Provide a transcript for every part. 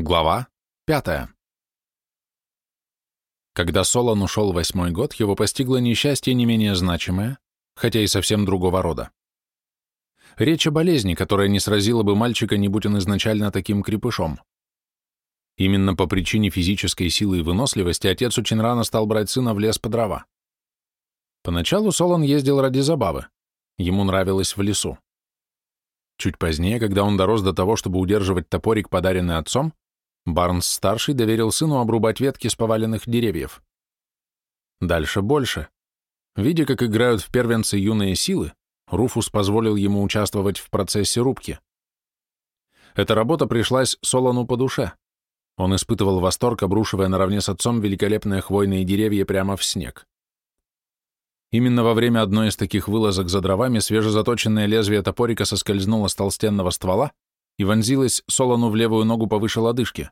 Глава пятая. Когда Солон ушел восьмой год, его постигло несчастье не менее значимое, хотя и совсем другого рода. Речь о болезни, которая не сразила бы мальчика, не будь он изначально таким крепышом. Именно по причине физической силы и выносливости отец очень рано стал брать сына в лес по дрова. Поначалу Солон ездил ради забавы. Ему нравилось в лесу. Чуть позднее, когда он дорос до того, чтобы удерживать топорик, подаренный отцом, Барнс-старший доверил сыну обрубать ветки с поваленных деревьев. Дальше больше. Видя, как играют в первенцы юные силы, Руфус позволил ему участвовать в процессе рубки. Эта работа пришлась Солону по душе. Он испытывал восторг, обрушивая наравне с отцом великолепные хвойные деревья прямо в снег. Именно во время одной из таких вылазок за дровами свежезаточенное лезвие топорика соскользнуло с толстенного ствола и вонзилось Солону в левую ногу повыше лодыжки.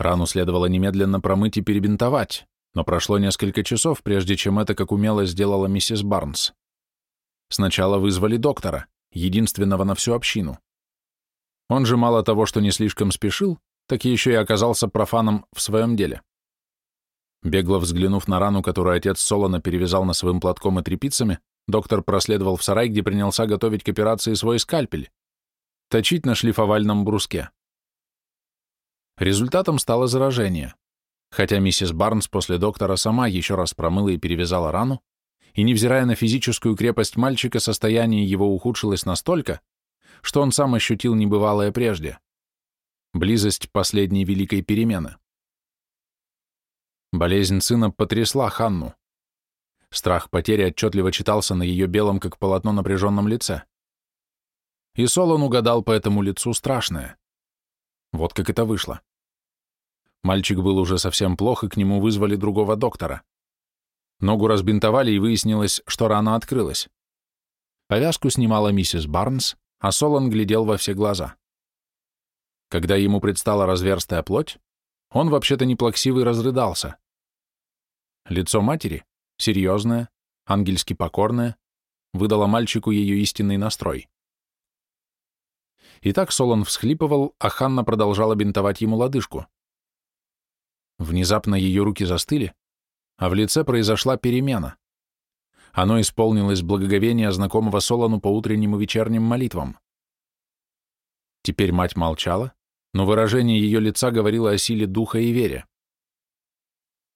Рану следовало немедленно промыть и перебинтовать, но прошло несколько часов, прежде чем это, как умело, сделала миссис Барнс. Сначала вызвали доктора, единственного на всю общину. Он же мало того, что не слишком спешил, так еще и оказался профаном в своем деле. Бегло взглянув на рану, которую отец Солона перевязал на своим платком и тряпицами, доктор проследовал в сарай, где принялся готовить к операции свой скальпель, точить на шлифовальном бруске. Результатом стало заражение. Хотя миссис Барнс после доктора сама еще раз промыла и перевязала рану, и, невзирая на физическую крепость мальчика, состояние его ухудшилось настолько, что он сам ощутил небывалое прежде. Близость последней великой перемены. Болезнь сына потрясла Ханну. Страх потери отчетливо читался на ее белом, как полотно, напряженном лице. И Солон угадал по этому лицу страшное. Вот как это вышло. Мальчик был уже совсем плох, и к нему вызвали другого доктора. Ногу разбинтовали, и выяснилось, что рана открылась. Повязку снимала миссис Барнс, а Солон глядел во все глаза. Когда ему предстала разверстая плоть, он вообще-то не плаксивый разрыдался. Лицо матери, серьезное, ангельски покорное, выдало мальчику ее истинный настрой. Итак, Солон всхлипывал, а Ханна продолжала бинтовать ему лодыжку. Внезапно ее руки застыли, а в лице произошла перемена. Оно исполнилось благоговение знакомого Солону по утренним и вечерним молитвам. Теперь мать молчала, но выражение ее лица говорило о силе духа и вере.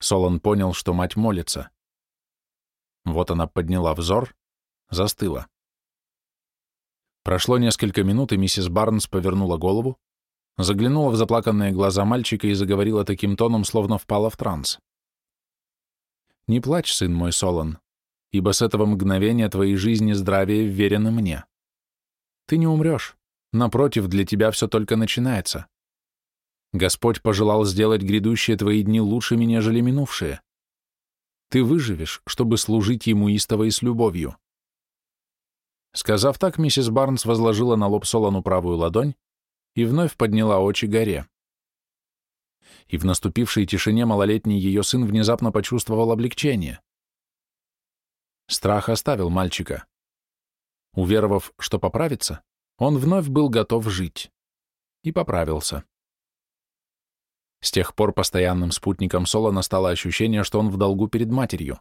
Солон понял, что мать молится. Вот она подняла взор, застыла. Прошло несколько минут, и миссис Барнс повернула голову, заглянула в заплаканные глаза мальчика и заговорила таким тоном, словно впала в транс. «Не плачь, сын мой Солон, ибо с этого мгновения твоей жизни и здравие вверены мне. Ты не умрешь, напротив, для тебя все только начинается. Господь пожелал сделать грядущие твои дни лучшими, нежели минувшие. Ты выживешь, чтобы служить Ему истово и с любовью». Сказав так, миссис Барнс возложила на лоб Солону правую ладонь, и вновь подняла очи горе. И в наступившей тишине малолетний ее сын внезапно почувствовал облегчение. Страх оставил мальчика. Уверовав, что поправится, он вновь был готов жить. И поправился. С тех пор постоянным спутником Солона стало ощущение, что он в долгу перед матерью.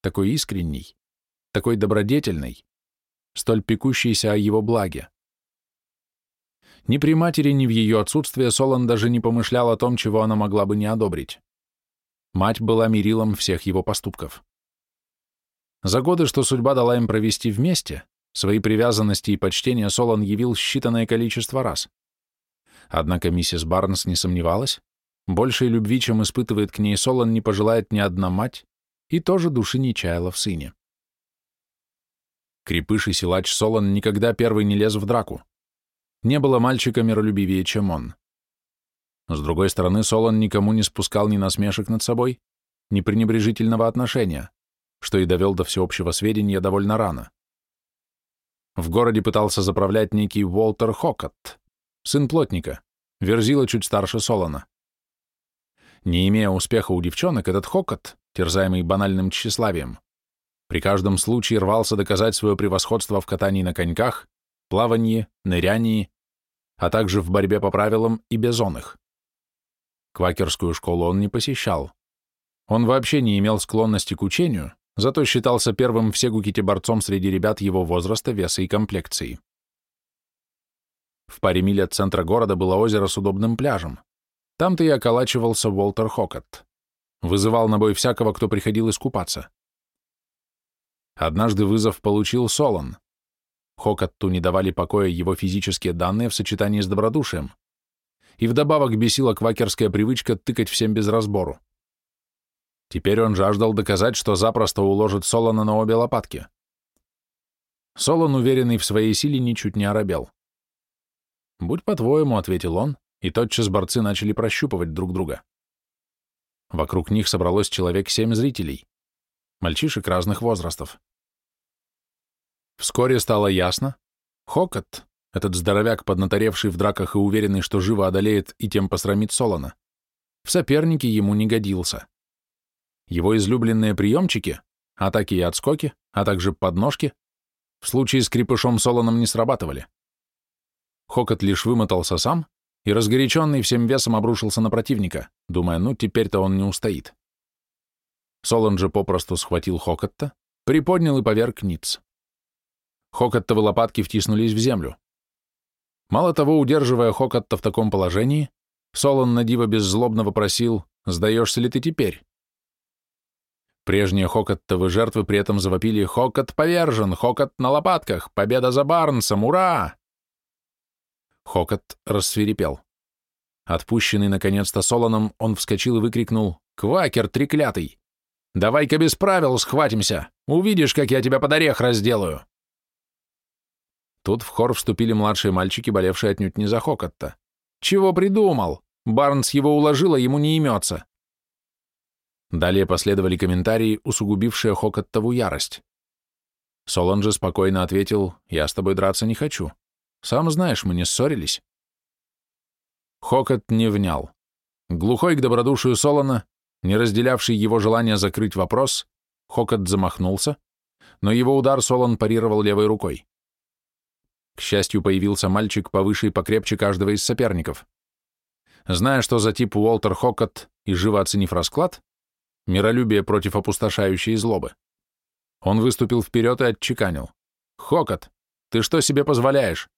Такой искренний, такой добродетельный, столь пекущийся о его благе. Ни при матери, ни в ее отсутствие Солон даже не помышлял о том, чего она могла бы не одобрить. Мать была мерилом всех его поступков. За годы, что судьба дала им провести вместе, свои привязанности и почтения Солон явил считанное количество раз. Однако миссис Барнс не сомневалась, большей любви, чем испытывает к ней Солон, не пожелает ни одна мать, и тоже души не чаяла в сыне. Крепыш и силач Солон никогда первый не лез в драку. Не было мальчика миролюбивее, чем он. С другой стороны, Солон никому не спускал ни насмешек над собой, ни пренебрежительного отношения, что и довел до всеобщего сведения довольно рано. В городе пытался заправлять некий Уолтер Хокотт, сын плотника, верзила чуть старше Солона. Не имея успеха у девчонок, этот Хокотт, терзаемый банальным тщеславием, при каждом случае рвался доказать свое превосходство в катании на коньках, плавании, нырянии, а также в борьбе по правилам и без он их. Квакерскую школу он не посещал. Он вообще не имел склонности к учению, зато считался первым в Сегуките борцом среди ребят его возраста, веса и комплекции. В паре миль от центра города было озеро с удобным пляжем. Там-то и околачивался Уолтер Хокетт. Вызывал на бой всякого, кто приходил искупаться. Однажды вызов получил Солон. Хокотту не давали покоя его физические данные в сочетании с добродушием. И вдобавок бесила квакерская привычка тыкать всем без разбору. Теперь он жаждал доказать, что запросто уложит Солона на обе лопатки. Солон, уверенный в своей силе, ничуть не оробел. «Будь по-твоему», — ответил он, и тотчас борцы начали прощупывать друг друга. Вокруг них собралось человек семь зрителей, мальчишек разных возрастов. Вскоре стало ясно, Хокот, этот здоровяк, поднаторевший в драках и уверенный, что живо одолеет и тем посрамит Солона, в сопернике ему не годился. Его излюбленные приемчики, атаки и отскоки, а также подножки, в случае с крепышом Солоном не срабатывали. Хокот лишь вымотался сам и, разгоряченный всем весом, обрушился на противника, думая, ну, теперь-то он не устоит. Солон же попросту схватил Хокотта, приподнял и поверг ниц. Хокоттовы лопатки втиснулись в землю. Мало того, удерживая Хокотта в таком положении, Солон на диво беззлобно вопросил, «Сдаешься ли ты теперь?» Прежние Хокоттовы жертвы при этом завопили «Хокот повержен! Хокот на лопатках! Победа за Барнсом! Ура!» Хокот рассверепел. Отпущенный наконец-то Солоном, он вскочил и выкрикнул «Квакер треклятый! Давай-ка без правил схватимся! Увидишь, как я тебя под орех разделаю!» Тут в хор вступили младшие мальчики, болевшие отнюдь не за Хокотта. «Чего придумал? Барнс его уложил, а ему не имется!» Далее последовали комментарии, усугубившие Хокоттову ярость. Солон же спокойно ответил «Я с тобой драться не хочу. Сам знаешь, мы не ссорились. Хокот не внял. Глухой к добродушию Солона, не разделявший его желание закрыть вопрос, Хокот замахнулся, но его удар Солон парировал левой рукой. К счастью, появился мальчик повыше и покрепче каждого из соперников. Зная, что за тип Уолтер Хокот и живо оценив расклад, миролюбие против опустошающей злобы, он выступил вперед и отчеканил. «Хокот, ты что себе позволяешь?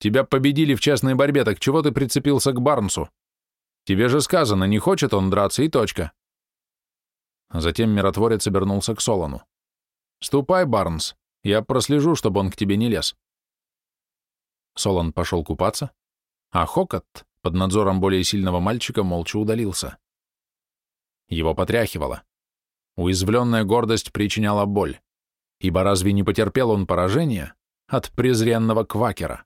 Тебя победили в честной борьбе, так чего ты прицепился к Барнсу? Тебе же сказано, не хочет он драться, и точка. Затем миротворец обернулся к Солону. «Ступай, Барнс, я прослежу, чтобы он к тебе не лез». Солон пошел купаться, а Хокот, под надзором более сильного мальчика, молча удалился. Его потряхивало. Уязвленная гордость причиняла боль, ибо разве не потерпел он поражения от презренного квакера?